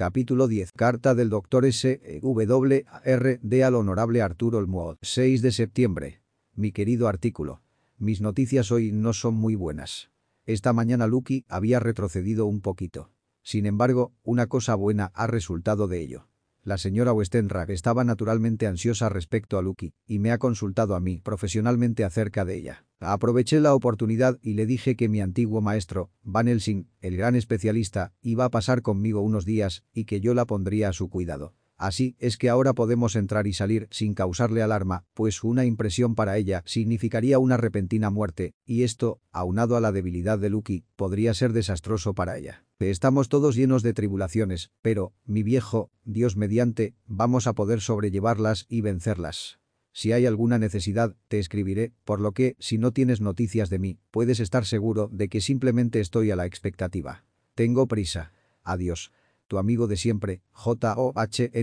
Capítulo 10. Carta del Dr. S. W. R. D. al Honorable Arturo Olmuot. 6 de septiembre. Mi querido artículo. Mis noticias hoy no son muy buenas. Esta mañana Lucky había retrocedido un poquito. Sin embargo, una cosa buena ha resultado de ello. La señora Westenra estaba naturalmente ansiosa respecto a Lucky y me ha consultado a mí profesionalmente acerca de ella. Aproveché la oportunidad y le dije que mi antiguo maestro, Van Helsing, el gran especialista, iba a pasar conmigo unos días y que yo la pondría a su cuidado. Así es que ahora podemos entrar y salir sin causarle alarma, pues una impresión para ella significaría una repentina muerte, y esto, aunado a la debilidad de Lucky, podría ser desastroso para ella. Estamos todos llenos de tribulaciones, pero, mi viejo, Dios mediante, vamos a poder sobrellevarlas y vencerlas. Si hay alguna necesidad, te escribiré, por lo que, si no tienes noticias de mí, puedes estar seguro de que simplemente estoy a la expectativa. Tengo prisa. Adiós tu amigo de siempre, J-O-H-N-S-E-W-A-R-D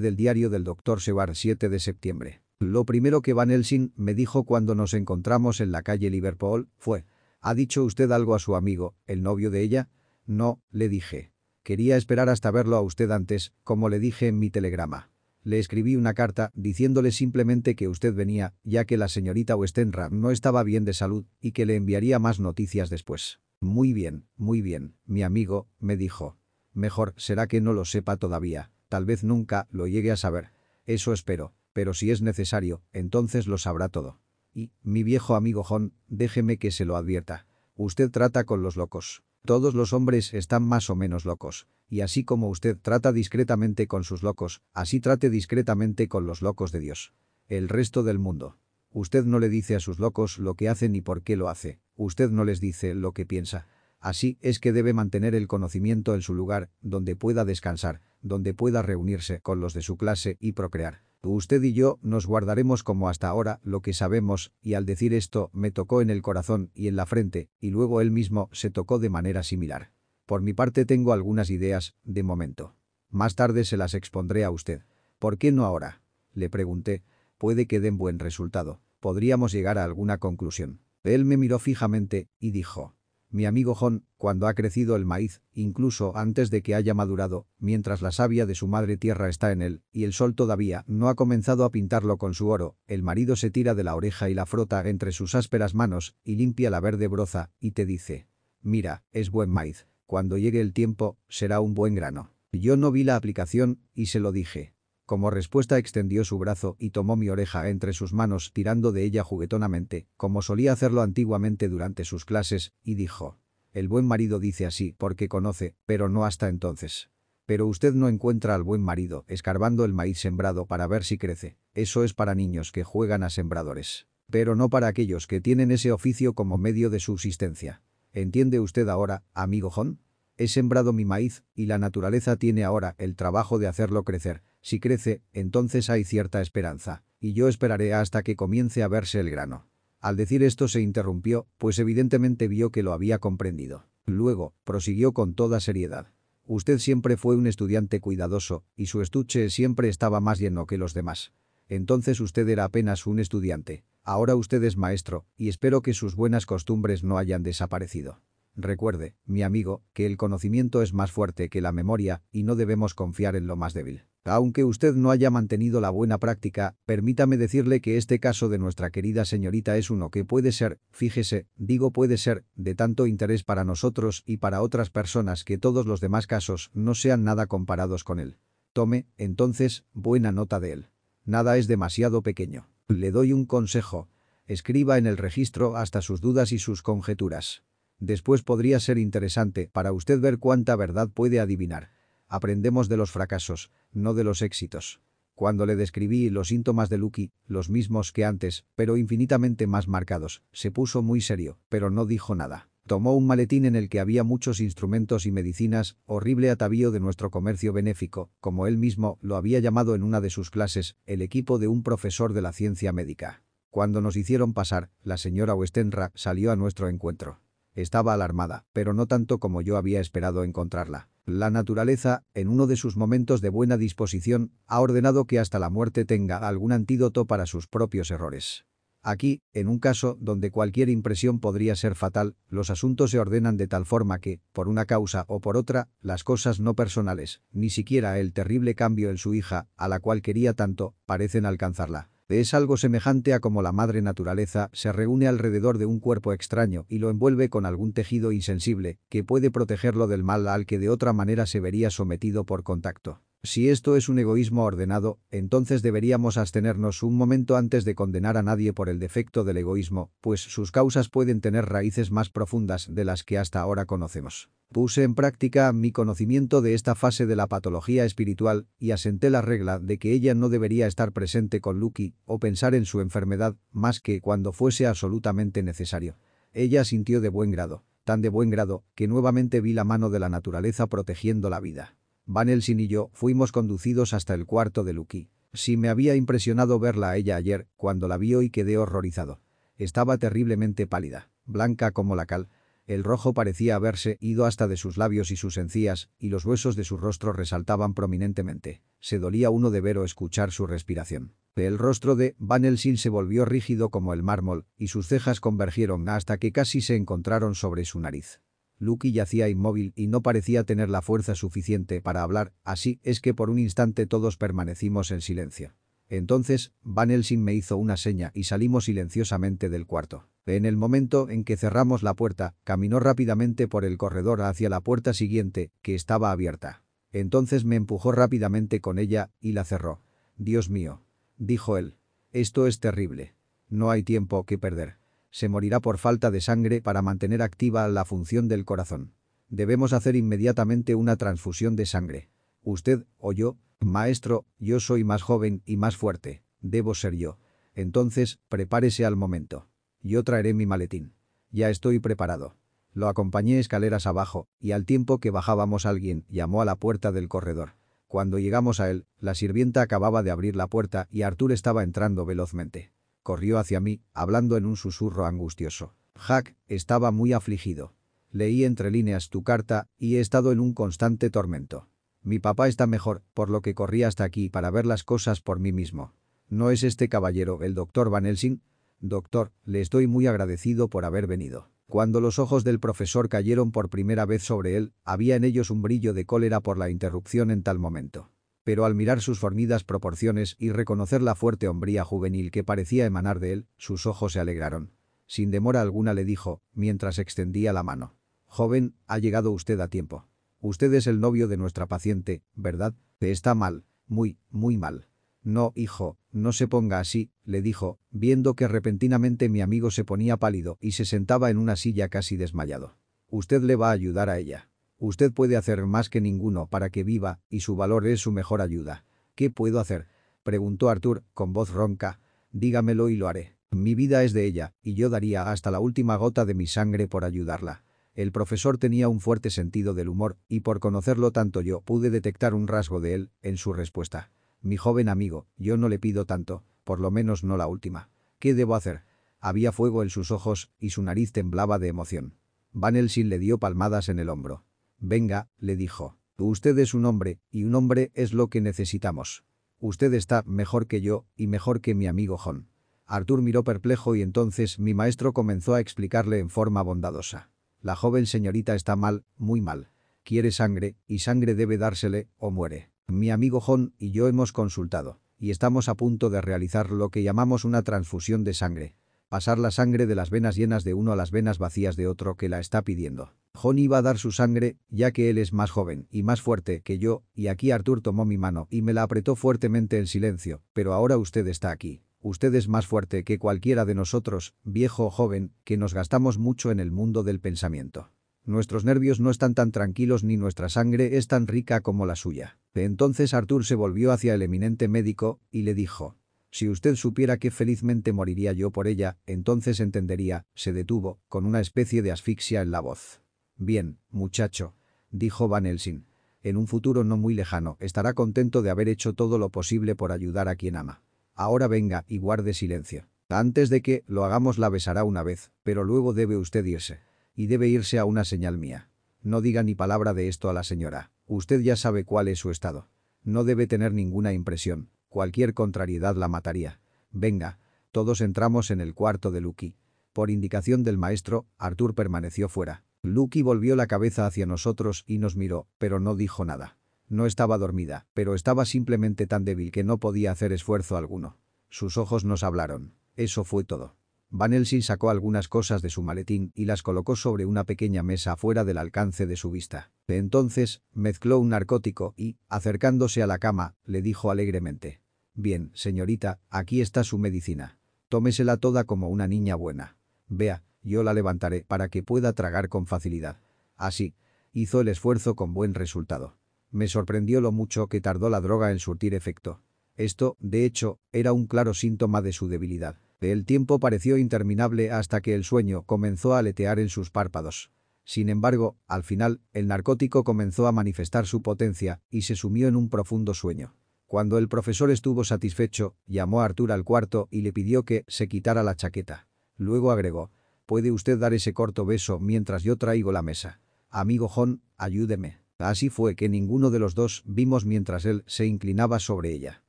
del diario del Dr. Seward 7 de septiembre. Lo primero que Van Helsing me dijo cuando nos encontramos en la calle Liverpool fue, ¿ha dicho usted algo a su amigo, el novio de ella? No, le dije. Quería esperar hasta verlo a usted antes, como le dije en mi telegrama. Le escribí una carta diciéndole simplemente que usted venía, ya que la señorita Westenra no estaba bien de salud y que le enviaría más noticias después. Muy bien, muy bien, mi amigo, me dijo. Mejor será que no lo sepa todavía, tal vez nunca lo llegue a saber. Eso espero, pero si es necesario, entonces lo sabrá todo. Y, mi viejo amigo John, déjeme que se lo advierta. Usted trata con los locos. Todos los hombres están más o menos locos. Y así como usted trata discretamente con sus locos, así trate discretamente con los locos de Dios. El resto del mundo. Usted no le dice a sus locos lo que hace ni por qué lo hace. Usted no les dice lo que piensa. Así es que debe mantener el conocimiento en su lugar, donde pueda descansar, donde pueda reunirse con los de su clase y procrear. Usted y yo nos guardaremos como hasta ahora lo que sabemos, y al decir esto me tocó en el corazón y en la frente, y luego él mismo se tocó de manera similar. Por mi parte tengo algunas ideas, de momento. Más tarde se las expondré a usted. ¿Por qué no ahora? Le pregunté. Puede que den buen resultado podríamos llegar a alguna conclusión. Él me miró fijamente y dijo, mi amigo John, cuando ha crecido el maíz, incluso antes de que haya madurado, mientras la savia de su madre tierra está en él, y el sol todavía no ha comenzado a pintarlo con su oro, el marido se tira de la oreja y la frota entre sus ásperas manos, y limpia la verde broza, y te dice, mira, es buen maíz, cuando llegue el tiempo, será un buen grano. Yo no vi la aplicación, y se lo dije. Como respuesta extendió su brazo y tomó mi oreja entre sus manos tirando de ella juguetonamente, como solía hacerlo antiguamente durante sus clases, y dijo. El buen marido dice así porque conoce, pero no hasta entonces. Pero usted no encuentra al buen marido escarbando el maíz sembrado para ver si crece. Eso es para niños que juegan a sembradores. Pero no para aquellos que tienen ese oficio como medio de subsistencia. ¿Entiende usted ahora, amigo John? He sembrado mi maíz, y la naturaleza tiene ahora el trabajo de hacerlo crecer, si crece, entonces hay cierta esperanza, y yo esperaré hasta que comience a verse el grano. Al decir esto se interrumpió, pues evidentemente vio que lo había comprendido. Luego, prosiguió con toda seriedad. Usted siempre fue un estudiante cuidadoso, y su estuche siempre estaba más lleno que los demás. Entonces usted era apenas un estudiante. Ahora usted es maestro, y espero que sus buenas costumbres no hayan desaparecido. Recuerde, mi amigo, que el conocimiento es más fuerte que la memoria y no debemos confiar en lo más débil. Aunque usted no haya mantenido la buena práctica, permítame decirle que este caso de nuestra querida señorita es uno que puede ser, fíjese, digo puede ser, de tanto interés para nosotros y para otras personas que todos los demás casos no sean nada comparados con él. Tome, entonces, buena nota de él. Nada es demasiado pequeño. Le doy un consejo. Escriba en el registro hasta sus dudas y sus conjeturas. Después podría ser interesante para usted ver cuánta verdad puede adivinar. Aprendemos de los fracasos, no de los éxitos. Cuando le describí los síntomas de Lucky, los mismos que antes, pero infinitamente más marcados, se puso muy serio, pero no dijo nada. Tomó un maletín en el que había muchos instrumentos y medicinas, horrible atavío de nuestro comercio benéfico, como él mismo lo había llamado en una de sus clases, el equipo de un profesor de la ciencia médica. Cuando nos hicieron pasar, la señora Westenra salió a nuestro encuentro. Estaba alarmada, pero no tanto como yo había esperado encontrarla. La naturaleza, en uno de sus momentos de buena disposición, ha ordenado que hasta la muerte tenga algún antídoto para sus propios errores. Aquí, en un caso donde cualquier impresión podría ser fatal, los asuntos se ordenan de tal forma que, por una causa o por otra, las cosas no personales, ni siquiera el terrible cambio en su hija, a la cual quería tanto, parecen alcanzarla. Es algo semejante a como la madre naturaleza se reúne alrededor de un cuerpo extraño y lo envuelve con algún tejido insensible que puede protegerlo del mal al que de otra manera se vería sometido por contacto. Si esto es un egoísmo ordenado, entonces deberíamos abstenernos un momento antes de condenar a nadie por el defecto del egoísmo, pues sus causas pueden tener raíces más profundas de las que hasta ahora conocemos. Puse en práctica mi conocimiento de esta fase de la patología espiritual y asenté la regla de que ella no debería estar presente con Lucky o pensar en su enfermedad más que cuando fuese absolutamente necesario. Ella sintió de buen grado, tan de buen grado que nuevamente vi la mano de la naturaleza protegiendo la vida. Van Helsing y yo fuimos conducidos hasta el cuarto de Lucky. Sí me había impresionado verla a ella ayer, cuando la vio y quedé horrorizado. Estaba terriblemente pálida, blanca como la cal. El rojo parecía haberse ido hasta de sus labios y sus encías, y los huesos de su rostro resaltaban prominentemente. Se dolía uno de ver o escuchar su respiración. El rostro de Van Helsing se volvió rígido como el mármol, y sus cejas convergieron hasta que casi se encontraron sobre su nariz. Lucky yacía inmóvil y no parecía tener la fuerza suficiente para hablar, así es que por un instante todos permanecimos en silencio. Entonces, Van Helsing me hizo una seña y salimos silenciosamente del cuarto. En el momento en que cerramos la puerta, caminó rápidamente por el corredor hacia la puerta siguiente, que estaba abierta. Entonces me empujó rápidamente con ella y la cerró. «Dios mío», dijo él. «Esto es terrible. No hay tiempo que perder» se morirá por falta de sangre para mantener activa la función del corazón. Debemos hacer inmediatamente una transfusión de sangre. Usted o yo, maestro, yo soy más joven y más fuerte. Debo ser yo. Entonces, prepárese al momento. Yo traeré mi maletín. Ya estoy preparado. Lo acompañé escaleras abajo, y al tiempo que bajábamos alguien llamó a la puerta del corredor. Cuando llegamos a él, la sirvienta acababa de abrir la puerta y Artur estaba entrando velozmente corrió hacia mí, hablando en un susurro angustioso. Jack estaba muy afligido. Leí entre líneas tu carta y he estado en un constante tormento. Mi papá está mejor, por lo que corrí hasta aquí para ver las cosas por mí mismo. ¿No es este caballero el doctor Van Helsing? Doctor, le estoy muy agradecido por haber venido. Cuando los ojos del profesor cayeron por primera vez sobre él, había en ellos un brillo de cólera por la interrupción en tal momento pero al mirar sus fornidas proporciones y reconocer la fuerte hombría juvenil que parecía emanar de él, sus ojos se alegraron. Sin demora alguna le dijo, mientras extendía la mano. «Joven, ha llegado usted a tiempo. Usted es el novio de nuestra paciente, ¿verdad? Está mal, muy, muy mal». «No, hijo, no se ponga así», le dijo, viendo que repentinamente mi amigo se ponía pálido y se sentaba en una silla casi desmayado. «Usted le va a ayudar a ella». Usted puede hacer más que ninguno para que viva y su valor es su mejor ayuda. ¿Qué puedo hacer? Preguntó Arthur con voz ronca. Dígamelo y lo haré. Mi vida es de ella y yo daría hasta la última gota de mi sangre por ayudarla. El profesor tenía un fuerte sentido del humor y por conocerlo tanto yo pude detectar un rasgo de él en su respuesta. Mi joven amigo, yo no le pido tanto, por lo menos no la última. ¿Qué debo hacer? Había fuego en sus ojos y su nariz temblaba de emoción. Van Helsing le dio palmadas en el hombro. Venga, le dijo. Usted es un hombre, y un hombre es lo que necesitamos. Usted está mejor que yo y mejor que mi amigo John. Arthur miró perplejo y entonces mi maestro comenzó a explicarle en forma bondadosa. La joven señorita está mal, muy mal. Quiere sangre, y sangre debe dársele, o muere. Mi amigo John y yo hemos consultado, y estamos a punto de realizar lo que llamamos una transfusión de sangre. Pasar la sangre de las venas llenas de uno a las venas vacías de otro que la está pidiendo. John iba a dar su sangre, ya que él es más joven y más fuerte que yo, y aquí Arthur tomó mi mano y me la apretó fuertemente en silencio, pero ahora usted está aquí. Usted es más fuerte que cualquiera de nosotros, viejo o joven, que nos gastamos mucho en el mundo del pensamiento. Nuestros nervios no están tan tranquilos ni nuestra sangre es tan rica como la suya. Entonces Arthur se volvió hacia el eminente médico y le dijo, si usted supiera que felizmente moriría yo por ella, entonces entendería, se detuvo, con una especie de asfixia en la voz. Bien, muchacho, dijo Van Helsing. En un futuro no muy lejano estará contento de haber hecho todo lo posible por ayudar a quien ama. Ahora venga y guarde silencio. Antes de que lo hagamos la besará una vez, pero luego debe usted irse. Y debe irse a una señal mía. No diga ni palabra de esto a la señora. Usted ya sabe cuál es su estado. No debe tener ninguna impresión. Cualquier contrariedad la mataría. Venga. Todos entramos en el cuarto de Lucky. Por indicación del maestro, Arthur permaneció fuera. Lucky volvió la cabeza hacia nosotros y nos miró, pero no dijo nada. No estaba dormida, pero estaba simplemente tan débil que no podía hacer esfuerzo alguno. Sus ojos nos hablaron. Eso fue todo. Van Helsing sacó algunas cosas de su maletín y las colocó sobre una pequeña mesa fuera del alcance de su vista. Entonces, mezcló un narcótico y, acercándose a la cama, le dijo alegremente. «Bien, señorita, aquí está su medicina. Tómesela toda como una niña buena. Vea, yo la levantaré para que pueda tragar con facilidad». Así. Hizo el esfuerzo con buen resultado. Me sorprendió lo mucho que tardó la droga en surtir efecto. Esto, de hecho, era un claro síntoma de su debilidad. El tiempo pareció interminable hasta que el sueño comenzó a aletear en sus párpados. Sin embargo, al final, el narcótico comenzó a manifestar su potencia y se sumió en un profundo sueño. Cuando el profesor estuvo satisfecho, llamó a Artur al cuarto y le pidió que se quitara la chaqueta. Luego agregó, «¿Puede usted dar ese corto beso mientras yo traigo la mesa? Amigo John, ayúdeme». Así fue que ninguno de los dos vimos mientras él se inclinaba sobre ella.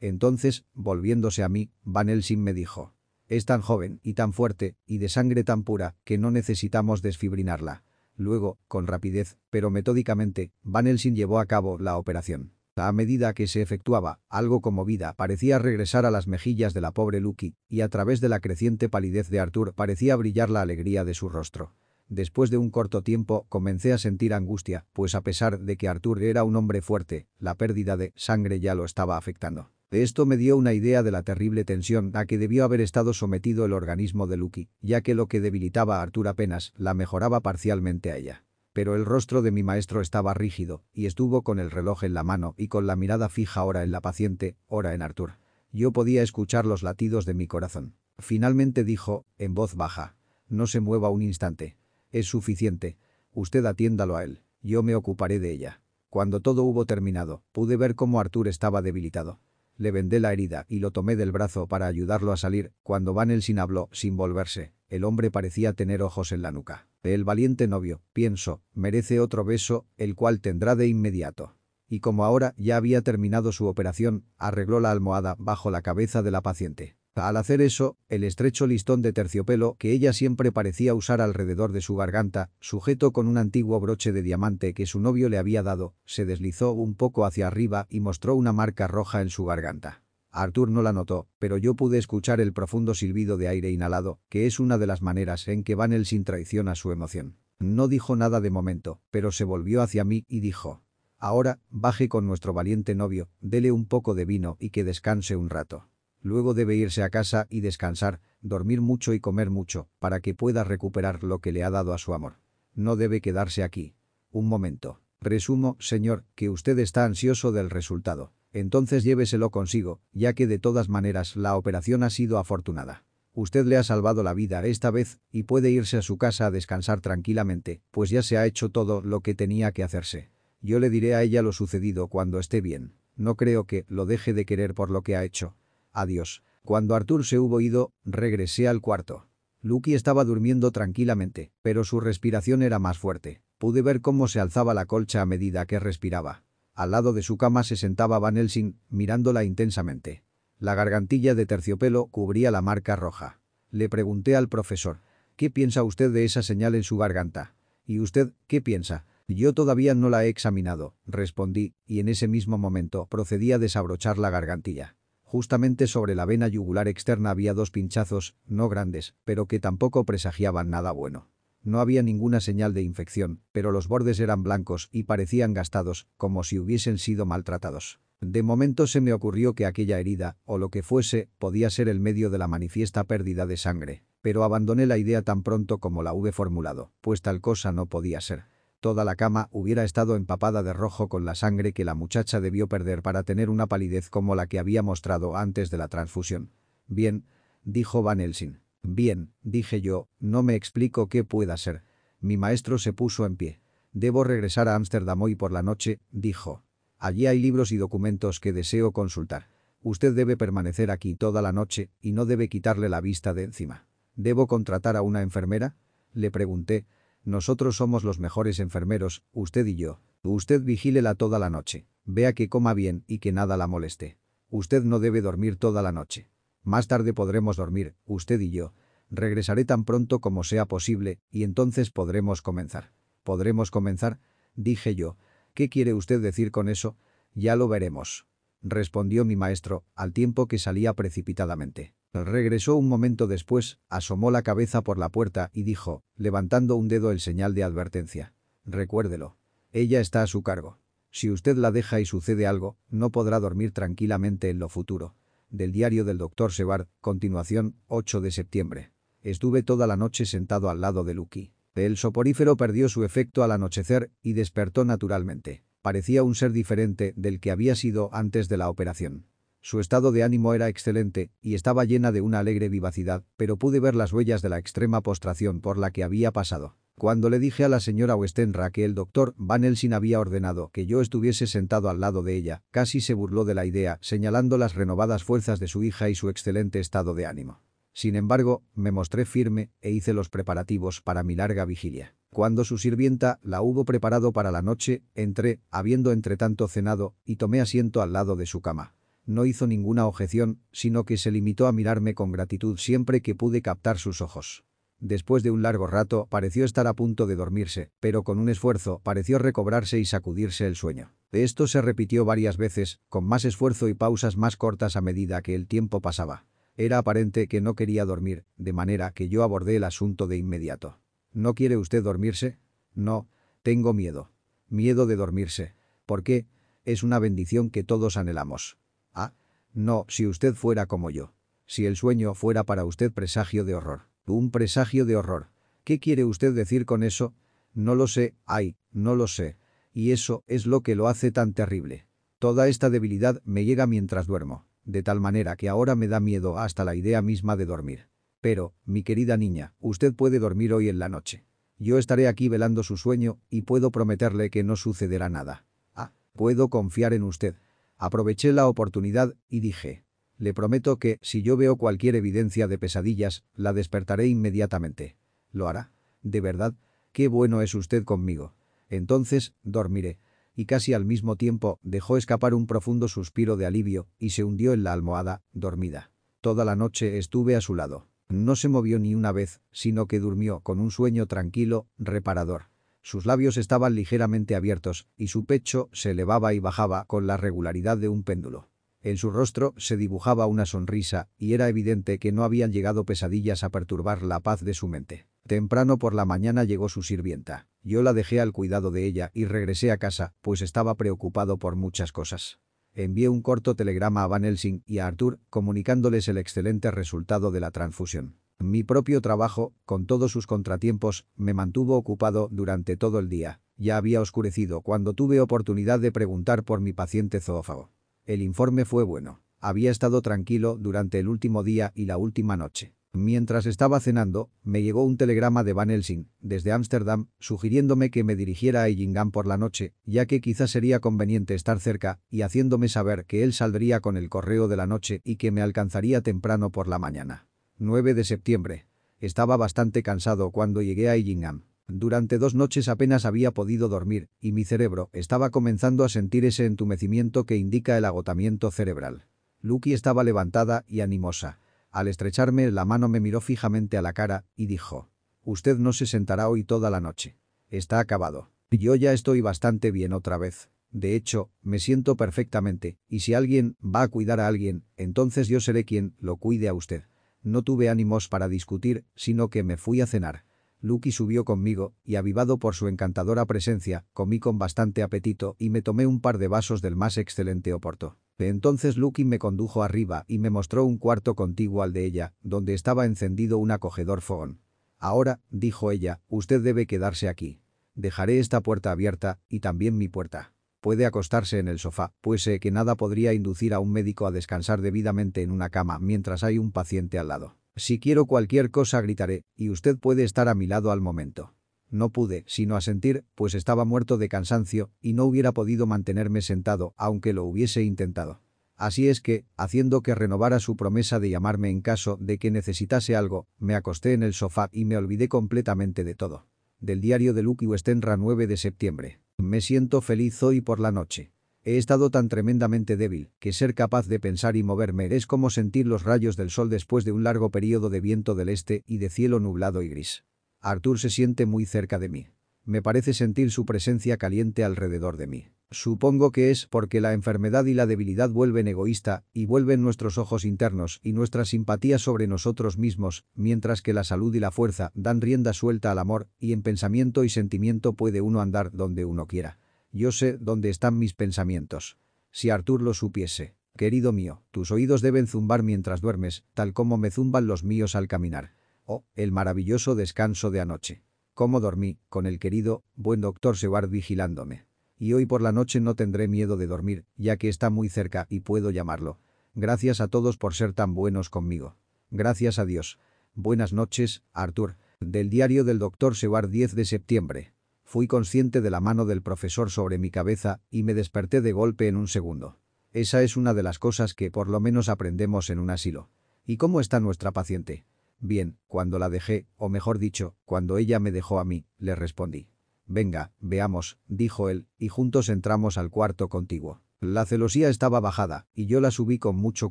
Entonces, volviéndose a mí, Van Helsing me dijo, es tan joven y tan fuerte y de sangre tan pura que no necesitamos desfibrinarla. Luego, con rapidez, pero metódicamente, Van Helsing llevó a cabo la operación. A medida que se efectuaba, algo como vida parecía regresar a las mejillas de la pobre Lucky, y a través de la creciente palidez de Arthur parecía brillar la alegría de su rostro. Después de un corto tiempo comencé a sentir angustia, pues a pesar de que Arthur era un hombre fuerte, la pérdida de sangre ya lo estaba afectando. Esto me dio una idea de la terrible tensión a que debió haber estado sometido el organismo de Lucky, ya que lo que debilitaba a Arthur apenas la mejoraba parcialmente a ella. Pero el rostro de mi maestro estaba rígido, y estuvo con el reloj en la mano y con la mirada fija ora en la paciente, ora en Arthur. Yo podía escuchar los latidos de mi corazón. Finalmente dijo, en voz baja, «No se mueva un instante. Es suficiente. Usted atiéndalo a él. Yo me ocuparé de ella». Cuando todo hubo terminado, pude ver cómo Arthur estaba debilitado. Le vendé la herida y lo tomé del brazo para ayudarlo a salir, cuando Van Helsing habló, sin volverse. El hombre parecía tener ojos en la nuca. El valiente novio, pienso, merece otro beso, el cual tendrá de inmediato. Y como ahora ya había terminado su operación, arregló la almohada bajo la cabeza de la paciente. Al hacer eso, el estrecho listón de terciopelo que ella siempre parecía usar alrededor de su garganta, sujeto con un antiguo broche de diamante que su novio le había dado, se deslizó un poco hacia arriba y mostró una marca roja en su garganta. Arthur no la notó, pero yo pude escuchar el profundo silbido de aire inhalado, que es una de las maneras en que Van Helsing traiciona su emoción. No dijo nada de momento, pero se volvió hacia mí y dijo, «Ahora, baje con nuestro valiente novio, dele un poco de vino y que descanse un rato». Luego debe irse a casa y descansar, dormir mucho y comer mucho, para que pueda recuperar lo que le ha dado a su amor. No debe quedarse aquí. Un momento. Resumo, señor, que usted está ansioso del resultado. Entonces lléveselo consigo, ya que de todas maneras la operación ha sido afortunada. Usted le ha salvado la vida esta vez y puede irse a su casa a descansar tranquilamente, pues ya se ha hecho todo lo que tenía que hacerse. Yo le diré a ella lo sucedido cuando esté bien. No creo que lo deje de querer por lo que ha hecho. Adiós. Cuando Arthur se hubo ido, regresé al cuarto. Lucky estaba durmiendo tranquilamente, pero su respiración era más fuerte. Pude ver cómo se alzaba la colcha a medida que respiraba. Al lado de su cama se sentaba Van Helsing, mirándola intensamente. La gargantilla de terciopelo cubría la marca roja. Le pregunté al profesor, ¿qué piensa usted de esa señal en su garganta? ¿Y usted qué piensa? Yo todavía no la he examinado, respondí, y en ese mismo momento procedí a desabrochar la gargantilla. Justamente sobre la vena yugular externa había dos pinchazos, no grandes, pero que tampoco presagiaban nada bueno. No había ninguna señal de infección, pero los bordes eran blancos y parecían gastados, como si hubiesen sido maltratados. De momento se me ocurrió que aquella herida, o lo que fuese, podía ser el medio de la manifiesta pérdida de sangre. Pero abandoné la idea tan pronto como la hube formulado, pues tal cosa no podía ser. Toda la cama hubiera estado empapada de rojo con la sangre que la muchacha debió perder para tener una palidez como la que había mostrado antes de la transfusión. Bien, dijo Van Helsing. Bien, dije yo, no me explico qué pueda ser. Mi maestro se puso en pie. Debo regresar a Ámsterdam hoy por la noche, dijo. Allí hay libros y documentos que deseo consultar. Usted debe permanecer aquí toda la noche y no debe quitarle la vista de encima. ¿Debo contratar a una enfermera? Le pregunté, nosotros somos los mejores enfermeros, usted y yo. Usted vigílela toda la noche. Vea que coma bien y que nada la moleste. Usted no debe dormir toda la noche. Más tarde podremos dormir, usted y yo. Regresaré tan pronto como sea posible, y entonces podremos comenzar. ¿Podremos comenzar? Dije yo. ¿Qué quiere usted decir con eso? Ya lo veremos. Respondió mi maestro, al tiempo que salía precipitadamente. Regresó un momento después, asomó la cabeza por la puerta y dijo, levantando un dedo el señal de advertencia. Recuérdelo. Ella está a su cargo. Si usted la deja y sucede algo, no podrá dormir tranquilamente en lo futuro. Del diario del doctor Sebard, continuación, 8 de septiembre. Estuve toda la noche sentado al lado de Lucky. El soporífero perdió su efecto al anochecer y despertó naturalmente. Parecía un ser diferente del que había sido antes de la operación. Su estado de ánimo era excelente y estaba llena de una alegre vivacidad, pero pude ver las huellas de la extrema postración por la que había pasado. Cuando le dije a la señora Westenra que el doctor Van Helsing había ordenado que yo estuviese sentado al lado de ella, casi se burló de la idea, señalando las renovadas fuerzas de su hija y su excelente estado de ánimo. Sin embargo, me mostré firme e hice los preparativos para mi larga vigilia. Cuando su sirvienta la hubo preparado para la noche, entré, habiendo entretanto cenado, y tomé asiento al lado de su cama. No hizo ninguna objeción, sino que se limitó a mirarme con gratitud siempre que pude captar sus ojos. Después de un largo rato pareció estar a punto de dormirse, pero con un esfuerzo pareció recobrarse y sacudirse el sueño. Esto se repitió varias veces, con más esfuerzo y pausas más cortas a medida que el tiempo pasaba. Era aparente que no quería dormir, de manera que yo abordé el asunto de inmediato. ¿No quiere usted dormirse? No, tengo miedo. Miedo de dormirse. ¿Por qué? Es una bendición que todos anhelamos. Ah, no, si usted fuera como yo. Si el sueño fuera para usted presagio de horror. Un presagio de horror. ¿Qué quiere usted decir con eso? No lo sé, ay, no lo sé. Y eso es lo que lo hace tan terrible. Toda esta debilidad me llega mientras duermo, de tal manera que ahora me da miedo hasta la idea misma de dormir. Pero, mi querida niña, usted puede dormir hoy en la noche. Yo estaré aquí velando su sueño y puedo prometerle que no sucederá nada. Ah, puedo confiar en usted. Aproveché la oportunidad y dije. Le prometo que, si yo veo cualquier evidencia de pesadillas, la despertaré inmediatamente. ¿Lo hará? ¿De verdad? Qué bueno es usted conmigo. Entonces, dormiré. Y casi al mismo tiempo, dejó escapar un profundo suspiro de alivio y se hundió en la almohada, dormida. Toda la noche estuve a su lado. No se movió ni una vez, sino que durmió con un sueño tranquilo, reparador. Sus labios estaban ligeramente abiertos, y su pecho se elevaba y bajaba con la regularidad de un péndulo. En su rostro se dibujaba una sonrisa, y era evidente que no habían llegado pesadillas a perturbar la paz de su mente. Temprano por la mañana llegó su sirvienta. Yo la dejé al cuidado de ella y regresé a casa, pues estaba preocupado por muchas cosas. Envié un corto telegrama a Van Helsing y a Arthur, comunicándoles el excelente resultado de la transfusión. Mi propio trabajo, con todos sus contratiempos, me mantuvo ocupado durante todo el día. Ya había oscurecido cuando tuve oportunidad de preguntar por mi paciente zoófago. El informe fue bueno. Había estado tranquilo durante el último día y la última noche. Mientras estaba cenando, me llegó un telegrama de Van Helsing, desde Ámsterdam, sugiriéndome que me dirigiera a Ellingham por la noche, ya que quizás sería conveniente estar cerca, y haciéndome saber que él saldría con el correo de la noche y que me alcanzaría temprano por la mañana. 9 de septiembre. Estaba bastante cansado cuando llegué a Illingham. Durante dos noches apenas había podido dormir, y mi cerebro estaba comenzando a sentir ese entumecimiento que indica el agotamiento cerebral. Lucky estaba levantada y animosa. Al estrecharme la mano me miró fijamente a la cara y dijo, «Usted no se sentará hoy toda la noche. Está acabado. Yo ya estoy bastante bien otra vez. De hecho, me siento perfectamente, y si alguien va a cuidar a alguien, entonces yo seré quien lo cuide a usted». No tuve ánimos para discutir, sino que me fui a cenar. Lucky subió conmigo, y avivado por su encantadora presencia, comí con bastante apetito y me tomé un par de vasos del más excelente oporto. Entonces Lucky me condujo arriba y me mostró un cuarto contiguo al de ella, donde estaba encendido un acogedor fogón. Ahora, dijo ella, usted debe quedarse aquí. Dejaré esta puerta abierta, y también mi puerta. Puede acostarse en el sofá, pues sé que nada podría inducir a un médico a descansar debidamente en una cama mientras hay un paciente al lado. Si quiero cualquier cosa gritaré, y usted puede estar a mi lado al momento. No pude, sino asentir, pues estaba muerto de cansancio y no hubiera podido mantenerme sentado, aunque lo hubiese intentado. Así es que, haciendo que renovara su promesa de llamarme en caso de que necesitase algo, me acosté en el sofá y me olvidé completamente de todo. Del diario de Lucky Westenra 9 de septiembre. Me siento feliz hoy por la noche. He estado tan tremendamente débil que ser capaz de pensar y moverme es como sentir los rayos del sol después de un largo periodo de viento del este y de cielo nublado y gris. Arthur se siente muy cerca de mí. Me parece sentir su presencia caliente alrededor de mí. Supongo que es porque la enfermedad y la debilidad vuelven egoísta y vuelven nuestros ojos internos y nuestra simpatía sobre nosotros mismos, mientras que la salud y la fuerza dan rienda suelta al amor y en pensamiento y sentimiento puede uno andar donde uno quiera. Yo sé dónde están mis pensamientos. Si Artur lo supiese. Querido mío, tus oídos deben zumbar mientras duermes, tal como me zumban los míos al caminar. Oh, el maravilloso descanso de anoche. Cómo dormí, con el querido, buen doctor Seward vigilándome. Y hoy por la noche no tendré miedo de dormir, ya que está muy cerca y puedo llamarlo. Gracias a todos por ser tan buenos conmigo. Gracias a Dios. Buenas noches, Arthur. Del diario del doctor Seward 10 de septiembre. Fui consciente de la mano del profesor sobre mi cabeza y me desperté de golpe en un segundo. Esa es una de las cosas que por lo menos aprendemos en un asilo. ¿Y cómo está nuestra paciente? Bien, cuando la dejé, o mejor dicho, cuando ella me dejó a mí, le respondí. Venga, veamos, dijo él, y juntos entramos al cuarto contiguo. La celosía estaba bajada, y yo la subí con mucho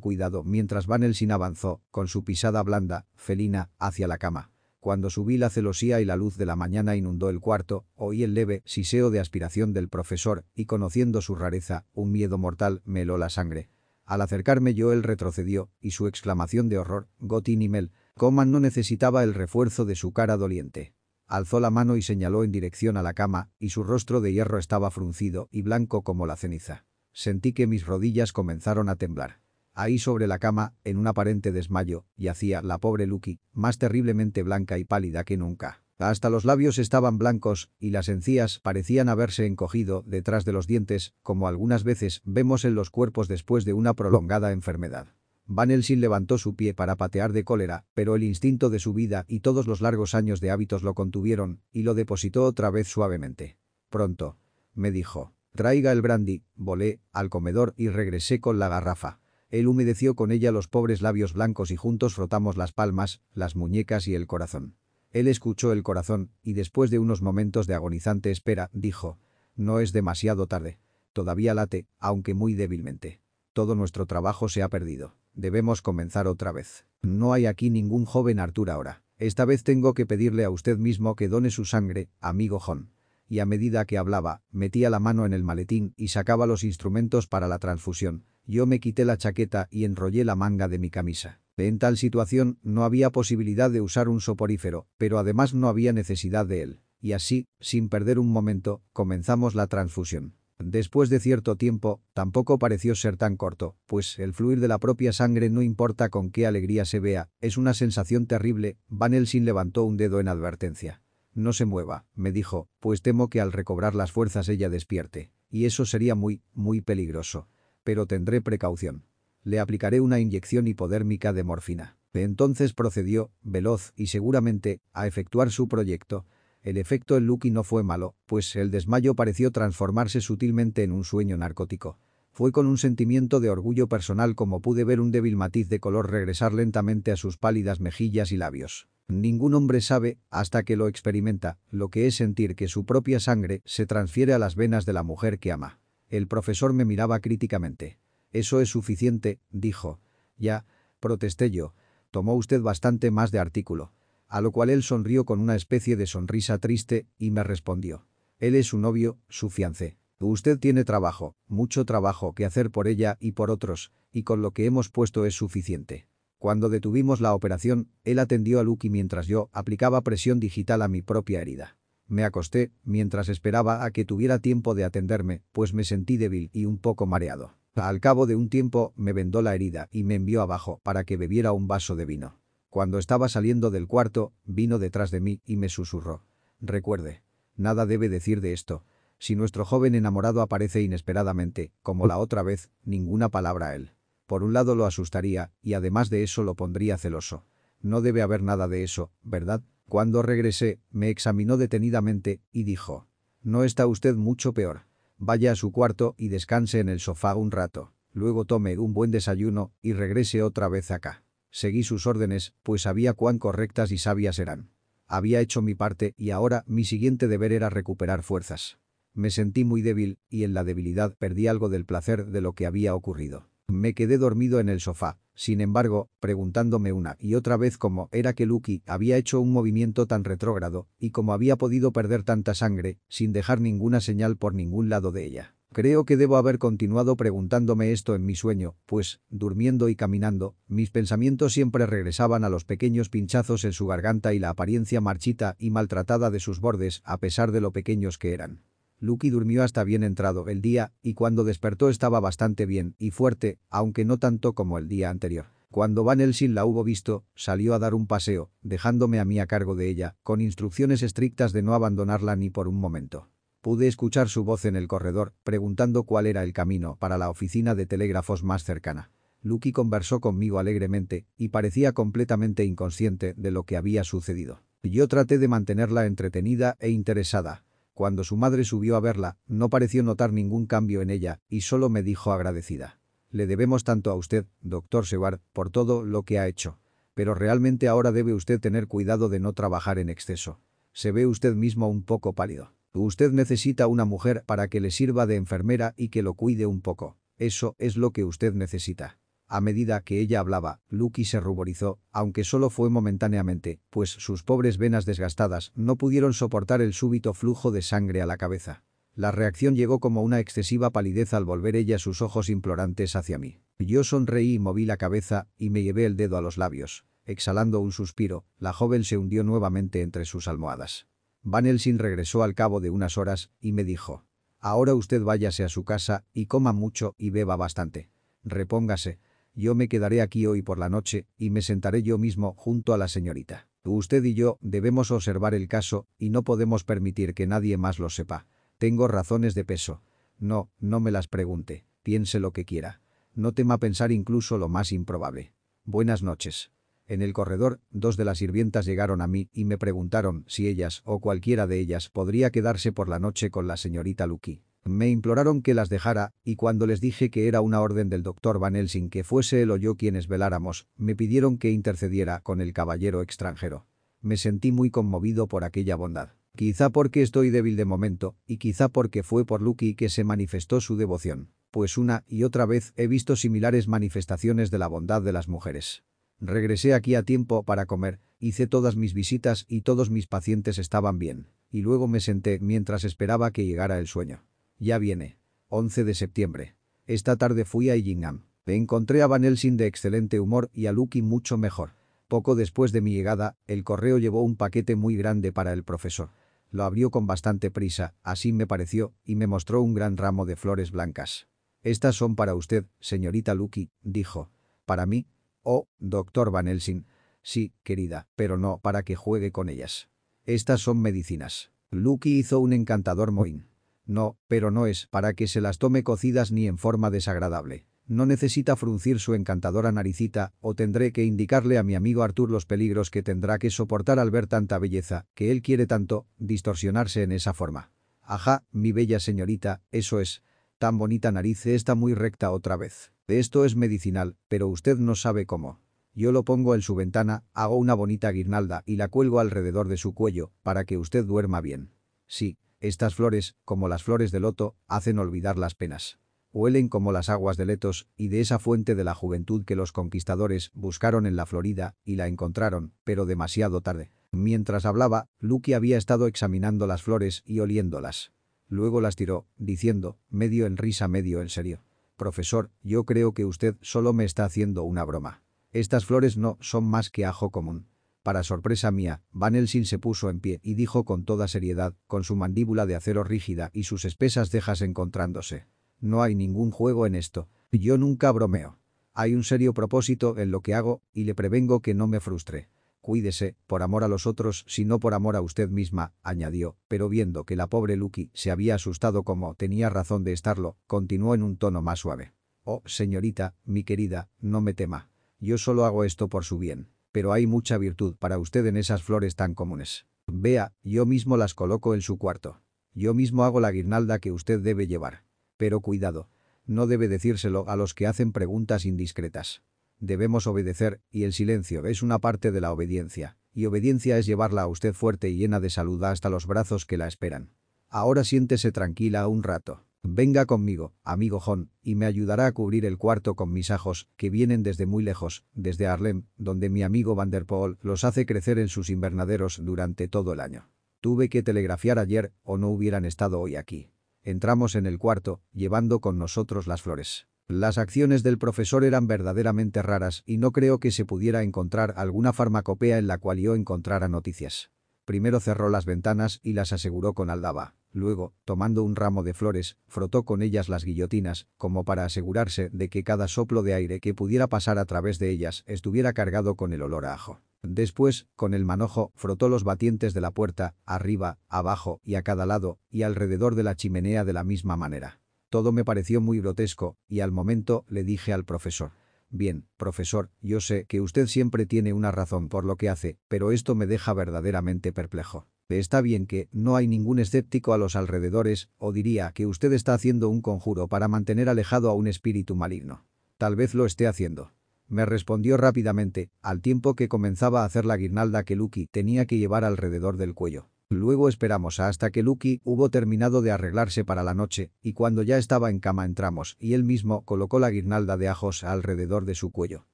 cuidado mientras Van Helsing avanzó, con su pisada blanda, felina, hacia la cama. Cuando subí la celosía y la luz de la mañana inundó el cuarto, oí el leve siseo de aspiración del profesor y conociendo su rareza, un miedo mortal me heló la sangre. Al acercarme yo él retrocedió, y su exclamación de horror, Gotin y Mel, Coman no necesitaba el refuerzo de su cara doliente. Alzó la mano y señaló en dirección a la cama, y su rostro de hierro estaba fruncido y blanco como la ceniza. Sentí que mis rodillas comenzaron a temblar. Ahí sobre la cama, en un aparente desmayo, yacía la pobre Lucky, más terriblemente blanca y pálida que nunca. Hasta los labios estaban blancos y las encías parecían haberse encogido detrás de los dientes, como algunas veces vemos en los cuerpos después de una prolongada enfermedad. Van Helsing levantó su pie para patear de cólera, pero el instinto de su vida y todos los largos años de hábitos lo contuvieron y lo depositó otra vez suavemente. Pronto. Me dijo. Traiga el brandy, volé al comedor y regresé con la garrafa. Él humedeció con ella los pobres labios blancos y juntos frotamos las palmas, las muñecas y el corazón. Él escuchó el corazón y después de unos momentos de agonizante espera, dijo, «No es demasiado tarde. Todavía late, aunque muy débilmente. Todo nuestro trabajo se ha perdido. Debemos comenzar otra vez. No hay aquí ningún joven Artur ahora. Esta vez tengo que pedirle a usted mismo que done su sangre, amigo John» y a medida que hablaba, metía la mano en el maletín y sacaba los instrumentos para la transfusión. Yo me quité la chaqueta y enrollé la manga de mi camisa. En tal situación no había posibilidad de usar un soporífero, pero además no había necesidad de él. Y así, sin perder un momento, comenzamos la transfusión. Después de cierto tiempo, tampoco pareció ser tan corto, pues el fluir de la propia sangre no importa con qué alegría se vea, es una sensación terrible, Van Helsing levantó un dedo en advertencia. No se mueva, me dijo, pues temo que al recobrar las fuerzas ella despierte. Y eso sería muy, muy peligroso. Pero tendré precaución. Le aplicaré una inyección hipodérmica de morfina. Entonces procedió, veloz y seguramente, a efectuar su proyecto. El efecto en Lucky no fue malo, pues el desmayo pareció transformarse sutilmente en un sueño narcótico. Fue con un sentimiento de orgullo personal como pude ver un débil matiz de color regresar lentamente a sus pálidas mejillas y labios. Ningún hombre sabe, hasta que lo experimenta, lo que es sentir que su propia sangre se transfiere a las venas de la mujer que ama. El profesor me miraba críticamente. «Eso es suficiente», dijo. «Ya», protesté yo. Tomó usted bastante más de artículo. A lo cual él sonrió con una especie de sonrisa triste y me respondió. Él es su novio, su fiancé. Usted tiene trabajo, mucho trabajo que hacer por ella y por otros, y con lo que hemos puesto es suficiente. Cuando detuvimos la operación, él atendió a Lucky mientras yo aplicaba presión digital a mi propia herida. Me acosté, mientras esperaba a que tuviera tiempo de atenderme, pues me sentí débil y un poco mareado. Al cabo de un tiempo, me vendó la herida y me envió abajo para que bebiera un vaso de vino. Cuando estaba saliendo del cuarto, vino detrás de mí y me susurró. Recuerde. Nada debe decir de esto. Si nuestro joven enamorado aparece inesperadamente, como la otra vez, ninguna palabra a él. Por un lado lo asustaría, y además de eso lo pondría celoso. No debe haber nada de eso, ¿verdad? Cuando regresé, me examinó detenidamente y dijo, «No está usted mucho peor. Vaya a su cuarto y descanse en el sofá un rato. Luego tome un buen desayuno y regrese otra vez acá». Seguí sus órdenes, pues sabía cuán correctas y sabias eran. Había hecho mi parte y ahora mi siguiente deber era recuperar fuerzas. Me sentí muy débil, y en la debilidad perdí algo del placer de lo que había ocurrido. Me quedé dormido en el sofá, sin embargo, preguntándome una y otra vez cómo era que Lucky había hecho un movimiento tan retrógrado y cómo había podido perder tanta sangre sin dejar ninguna señal por ningún lado de ella. Creo que debo haber continuado preguntándome esto en mi sueño, pues, durmiendo y caminando, mis pensamientos siempre regresaban a los pequeños pinchazos en su garganta y la apariencia marchita y maltratada de sus bordes a pesar de lo pequeños que eran. Lucky durmió hasta bien entrado el día, y cuando despertó estaba bastante bien y fuerte, aunque no tanto como el día anterior. Cuando Van Helsing la hubo visto, salió a dar un paseo, dejándome a mí a cargo de ella, con instrucciones estrictas de no abandonarla ni por un momento. Pude escuchar su voz en el corredor, preguntando cuál era el camino para la oficina de telégrafos más cercana. Lucky conversó conmigo alegremente y parecía completamente inconsciente de lo que había sucedido. Yo traté de mantenerla entretenida e interesada. Cuando su madre subió a verla, no pareció notar ningún cambio en ella y solo me dijo agradecida. Le debemos tanto a usted, doctor Seward, por todo lo que ha hecho. Pero realmente ahora debe usted tener cuidado de no trabajar en exceso. Se ve usted mismo un poco pálido. Usted necesita una mujer para que le sirva de enfermera y que lo cuide un poco. Eso es lo que usted necesita. A medida que ella hablaba, Lucky se ruborizó, aunque solo fue momentáneamente, pues sus pobres venas desgastadas no pudieron soportar el súbito flujo de sangre a la cabeza. La reacción llegó como una excesiva palidez al volver ella sus ojos implorantes hacia mí. Yo sonreí y moví la cabeza y me llevé el dedo a los labios. Exhalando un suspiro, la joven se hundió nuevamente entre sus almohadas. Van Helsing regresó al cabo de unas horas y me dijo. Ahora usted váyase a su casa y coma mucho y beba bastante. Repóngase. Yo me quedaré aquí hoy por la noche y me sentaré yo mismo junto a la señorita. Usted y yo debemos observar el caso y no podemos permitir que nadie más lo sepa. Tengo razones de peso. No, no me las pregunte. Piense lo que quiera. No tema pensar incluso lo más improbable. Buenas noches. En el corredor, dos de las sirvientas llegaron a mí y me preguntaron si ellas o cualquiera de ellas podría quedarse por la noche con la señorita Lucky. Me imploraron que las dejara, y cuando les dije que era una orden del doctor Van Helsing que fuese él o yo quienes veláramos, me pidieron que intercediera con el caballero extranjero. Me sentí muy conmovido por aquella bondad. Quizá porque estoy débil de momento, y quizá porque fue por Lucky que se manifestó su devoción, pues una y otra vez he visto similares manifestaciones de la bondad de las mujeres. Regresé aquí a tiempo para comer, hice todas mis visitas y todos mis pacientes estaban bien, y luego me senté mientras esperaba que llegara el sueño. Ya viene. 11 de septiembre. Esta tarde fui a Illingham. Encontré a Van Helsing de excelente humor y a Lucky mucho mejor. Poco después de mi llegada, el correo llevó un paquete muy grande para el profesor. Lo abrió con bastante prisa, así me pareció, y me mostró un gran ramo de flores blancas. «Estas son para usted, señorita Lucky», dijo. «¿Para mí?» Oh, doctor Van Helsing. Sí, querida, pero no para que juegue con ellas. Estas son medicinas. Lucky hizo un encantador moín. No, pero no es para que se las tome cocidas ni en forma desagradable. No necesita fruncir su encantadora naricita o tendré que indicarle a mi amigo Arthur los peligros que tendrá que soportar al ver tanta belleza, que él quiere tanto, distorsionarse en esa forma. Ajá, mi bella señorita, eso es. Tan bonita nariz está muy recta otra vez. Esto es medicinal, pero usted no sabe cómo. Yo lo pongo en su ventana, hago una bonita guirnalda y la cuelgo alrededor de su cuello, para que usted duerma bien. Sí, estas flores, como las flores de loto, hacen olvidar las penas. Huelen como las aguas de Letos y de esa fuente de la juventud que los conquistadores buscaron en la Florida y la encontraron, pero demasiado tarde. Mientras hablaba, Lucky había estado examinando las flores y oliéndolas. Luego las tiró, diciendo, medio en risa medio en serio. Profesor, yo creo que usted solo me está haciendo una broma. Estas flores no son más que ajo común. Para sorpresa mía, Van Helsing se puso en pie y dijo con toda seriedad, con su mandíbula de acero rígida y sus espesas cejas encontrándose. No hay ningún juego en esto. Yo nunca bromeo. Hay un serio propósito en lo que hago y le prevengo que no me frustre. Cuídese, por amor a los otros, si no por amor a usted misma, añadió, pero viendo que la pobre Lucky se había asustado como tenía razón de estarlo, continuó en un tono más suave. Oh, señorita, mi querida, no me tema. Yo solo hago esto por su bien. Pero hay mucha virtud para usted en esas flores tan comunes. Vea, yo mismo las coloco en su cuarto. Yo mismo hago la guirnalda que usted debe llevar. Pero cuidado. No debe decírselo a los que hacen preguntas indiscretas. Debemos obedecer, y el silencio es una parte de la obediencia, y obediencia es llevarla a usted fuerte y llena de salud hasta los brazos que la esperan. Ahora siéntese tranquila un rato. Venga conmigo, amigo John, y me ayudará a cubrir el cuarto con mis ajos, que vienen desde muy lejos, desde Harlem, donde mi amigo Van der Poel los hace crecer en sus invernaderos durante todo el año. Tuve que telegrafiar ayer o no hubieran estado hoy aquí. Entramos en el cuarto, llevando con nosotros las flores. Las acciones del profesor eran verdaderamente raras y no creo que se pudiera encontrar alguna farmacopea en la cual yo encontrara noticias. Primero cerró las ventanas y las aseguró con aldaba. Luego, tomando un ramo de flores, frotó con ellas las guillotinas, como para asegurarse de que cada soplo de aire que pudiera pasar a través de ellas estuviera cargado con el olor a ajo. Después, con el manojo, frotó los batientes de la puerta, arriba, abajo y a cada lado, y alrededor de la chimenea de la misma manera. Todo me pareció muy grotesco, y al momento le dije al profesor. Bien, profesor, yo sé que usted siempre tiene una razón por lo que hace, pero esto me deja verdaderamente perplejo. Está bien que no hay ningún escéptico a los alrededores, o diría que usted está haciendo un conjuro para mantener alejado a un espíritu maligno. Tal vez lo esté haciendo. Me respondió rápidamente, al tiempo que comenzaba a hacer la guirnalda que Lucky tenía que llevar alrededor del cuello. Luego esperamos hasta que Lucky hubo terminado de arreglarse para la noche, y cuando ya estaba en cama entramos, y él mismo colocó la guirnalda de ajos alrededor de su cuello.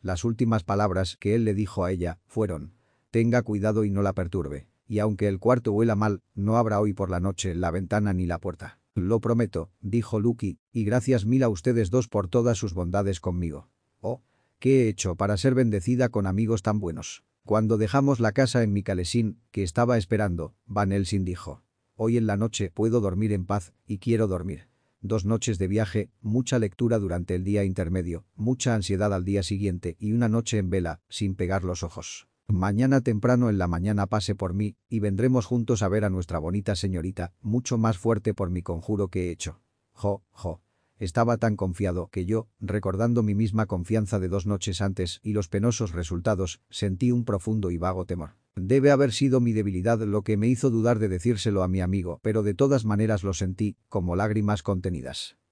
Las últimas palabras que él le dijo a ella fueron, «Tenga cuidado y no la perturbe» y aunque el cuarto huela mal, no habrá hoy por la noche la ventana ni la puerta. Lo prometo, dijo Lucky, y gracias mil a ustedes dos por todas sus bondades conmigo. Oh, ¿qué he hecho para ser bendecida con amigos tan buenos? Cuando dejamos la casa en mi calesín, que estaba esperando, Van Helsing dijo. Hoy en la noche puedo dormir en paz, y quiero dormir. Dos noches de viaje, mucha lectura durante el día intermedio, mucha ansiedad al día siguiente y una noche en vela, sin pegar los ojos. Mañana temprano en la mañana pase por mí y vendremos juntos a ver a nuestra bonita señorita, mucho más fuerte por mi conjuro que he hecho. Jo, jo. Estaba tan confiado que yo, recordando mi misma confianza de dos noches antes y los penosos resultados, sentí un profundo y vago temor. Debe haber sido mi debilidad lo que me hizo dudar de decírselo a mi amigo, pero de todas maneras lo sentí, como lágrimas contenidas.